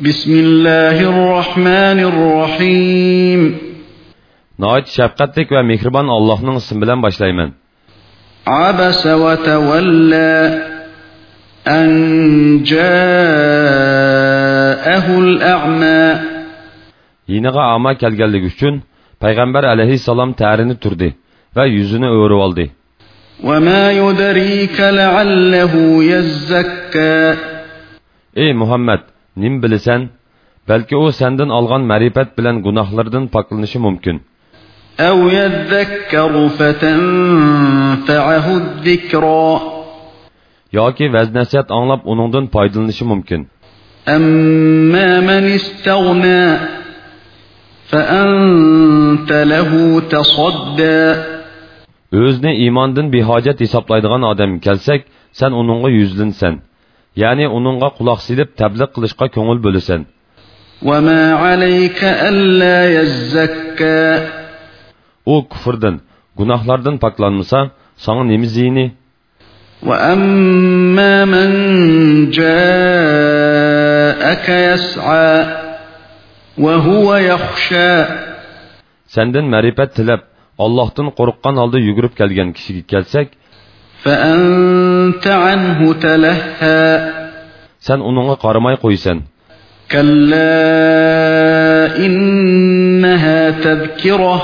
بسم الله الرحمن الرحيم Nəhayət şəfqətlik və mehriban Allah'ın ismi bilan başlayman. عبس وتولى أن جاءه الأعمى Yeniga ama kelganligi uchun payg'ambar alayhissalom tarini turdi va yuzini o'rib oldi. وما يدريك لعله يزكى Ey Muhammad, nim bilasan? Balki u sendan olgan ma'rifat bilan gunohlardan poklanishi mumkin. أو يذكر فتنفعه الذكرى yoki vaz-nasihat anglab uningdan foydalanishi mumkin. أما من استغنى فأنت له تصدى O'zni iymondan behojat hisoblaydigan odam kelsak, sen uningga yuzlinsan. Ya'ni uningga quloq silib tabliq qilishga ko'ngil bo'lasan. وما عليك ألا يزكى U kufrdan, gunohlardan poklanmasa, sana nima ziyni? وأما من جاءك يسعى وهو يخشى Senden ma'rifat tilab, Allohdan qo'rqqan holda yugurib kelgan kishiga kelsak, فأنت عنه تلهى. سن أنه قارماي قويسن. كلا إنها تذكرة.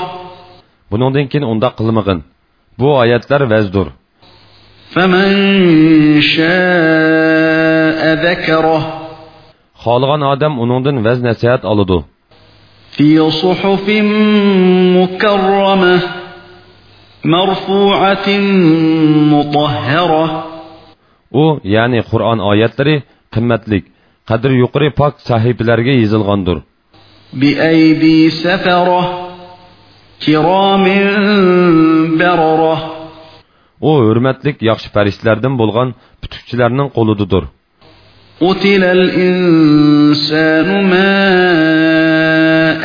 بنون دين كين أندا قلمغن. بو آياتلر وزدور. فمن شاء ذكره. خالغان آدم أنون دين وز ألدو في صحف مكرمة. مرفوعة مطهرة U, ya'ni Qur'on oyatlari qimmatlik, qadri yuqori pok sahifalarga yozilgandir. بأيدي سفرة كرام بررة U hurmatlik yaxshi farishtalardan bo'lgan putukchilarning qo'lidadir. قتل الإنسان ما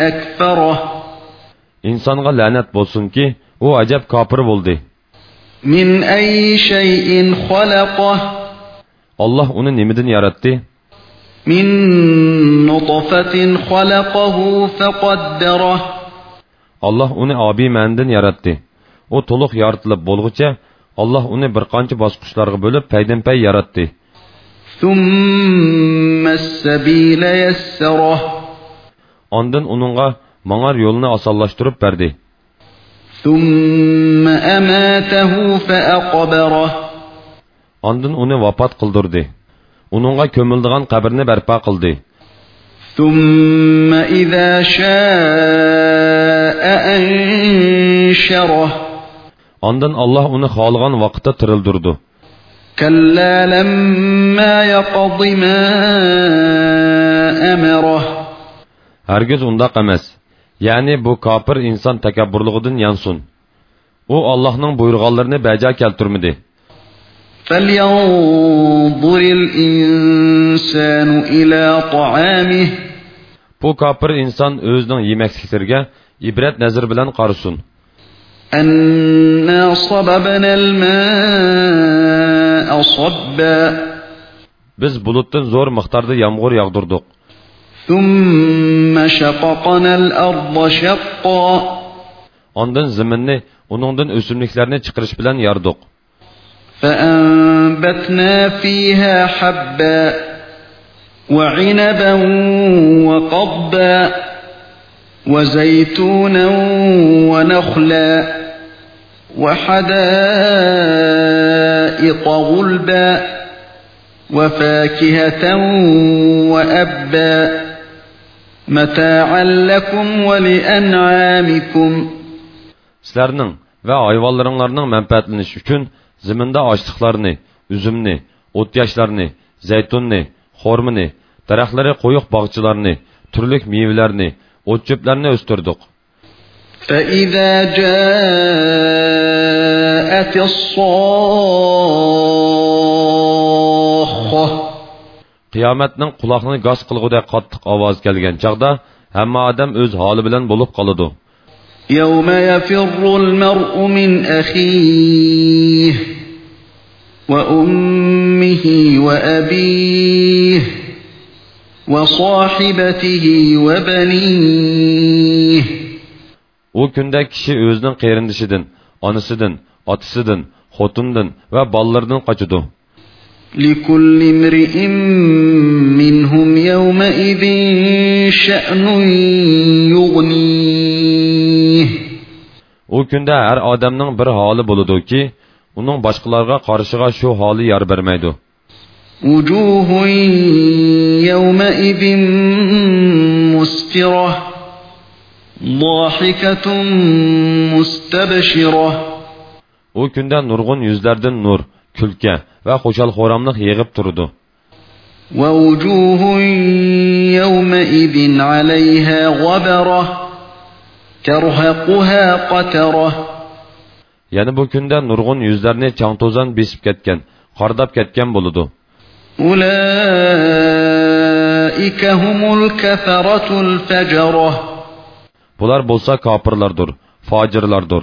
أكفره Insonga la'nat bo'lsinki, O acab kapır buldu. Min ayyi şeyin halakah. Allah onu nimidin yarattı? Min nutfetin halakahu feqadderah. Allah onu abi menden yarattı. O toluq yaratılıp bolğuça Allah onu bir qancha bosqichlarga bo'lib paydan-pay yaratdi. Ondan uningga mangar yo'lni osonlashtirib berdi. ثم أماته فأقبره Ondan uni vafot qildirdi. Uningga ko'mildigan qabrni barpo qildi. ثم إذا شاء أنشره Ondan Alloh uni xohlagan vaqtda tirildirdi. كلا لما يقض ما أمره Hargiz undaq emas. ya'ni bu kofir inson takabburligidan yansun. U allohning buyurganlarini bajo keltirmadi bu kofir inson o'zining yemakliklariga ibrat nazri bilan qarasin biz bulutdan zo'r miqdorda yomg'ir yog'dirdik ثم شققنا الأرض شقا Ondan zaminni, uningdan o'simliklarni chiqarish bilan yordik. فأنبتنا فيها حبا وعنبا وقضبا وزيتونا ونخلا وحدائق غلبا وفاكهة وأبا متاعا لكم ولأنعامكم Sizlarning va hayvonlaringlarning manfaatlanishi uchun zaminda ochliqlarni, uzumni, o'tyashlarni, zaytunni, xormini, daraxtlari qo'yiq bog'chilarni, turli mevalarni, o'tcho'plarni o'stirdik. فإذا جاءت الصاخة Qiyomatning quloqni g'oz qilgudek qattiq ovoz kelgan chaqda hamma odam o'z holi bilan bo'lib qoladi. يوم يفر المرء من أخيه وأمه وأبيه وصاحبته وبنيه u kunda kishi o'zining qarindishidan onasidan otasidan xotindan va bolalaridan qochadi لكل امرئ منهم يومئذ شأن يغنيه u kunda har odamning bir holi bo'ludiki uning boshqalarga qarishiga shu holi yor bermaydi وجوه يومئذ مسفرة ضاحكة مستبشرة u kunda nurg'un yuzlardan nur kulka va xushal xo'ramliq yig'ib turdi ووجوه يومئذ عليها غبرة ترهقها قترة yana bu kunda nurg'un yuzlarni chang to'zon besib ketgan qordab ketgan bo'ludi أولئك هم الكفرة الفجرة bular bo'lsa kofirlardir fojirlardir